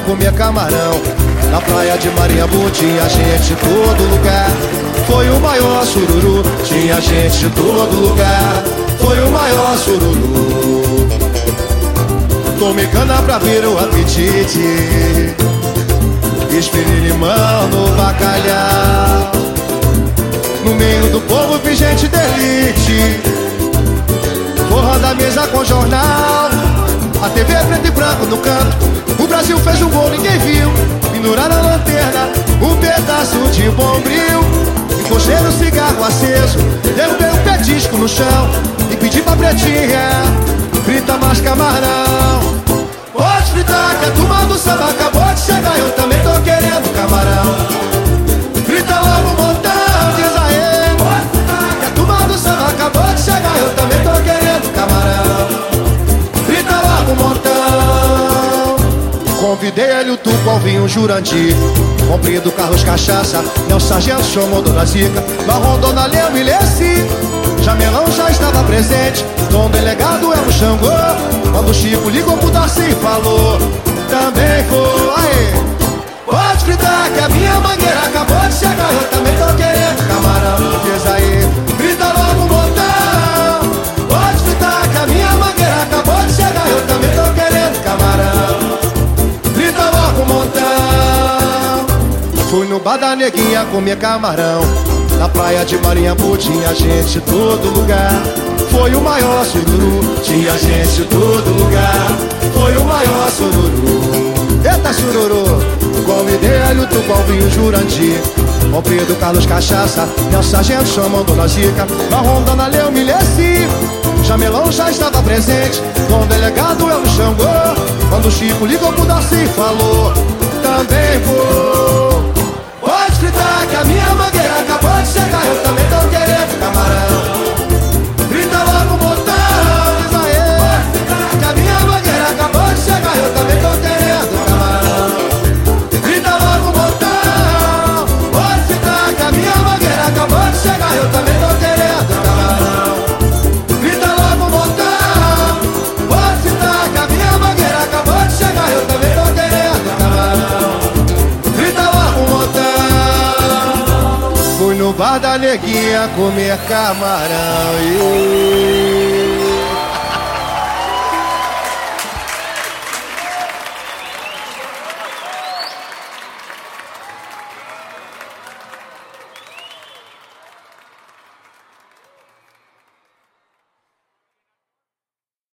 comer camarão. Na praia de Mariambu tinha gente de todo lugar. Foi o maior sururu, tinha gente de todo lugar. Foi o maior sururu. Tome cana pra ver o apetite. Espere limão no bacalhau. No meio do povo vi gente de elite. Forra da mesa com jornal. A TV é preto e branco no canto. O Brasil fez um gol, ninguém viu. Pendurar na lanterna, um pedaço de bombril. Encocheiro, cigarro aceso. Derrubei um petisco no chão. E pedi pra pretinha, frita mais camarão. Convidei ele o ao vinho Jurandir. Comprido Carlos Cachaça, meu sargento chamou Dona Zica. Marrom, Dona Leu e Leci. Jamelão já estava presente. Tom delegado é um Xangô. Quando o Chico ligou pro Darcy e falou, também foi. Aê. Bar da neguinha comer camarão. Na praia de Mariambu tinha gente todo lugar. Foi o maior sururu, tinha gente todo lugar. Foi o maior sururu. Eita sururu, convidei a Luto com vinho Jurandir. Comprido Carlos Cachaça, meu sargento chamou Dona Zica. Marrom, Dona Leu, Mileci. Jamelão já estava presente, com o delegado eu no Xangô. Quando o Chico ligou pro Darcy e falou, Fui no bar da neguinha comer camarão. e-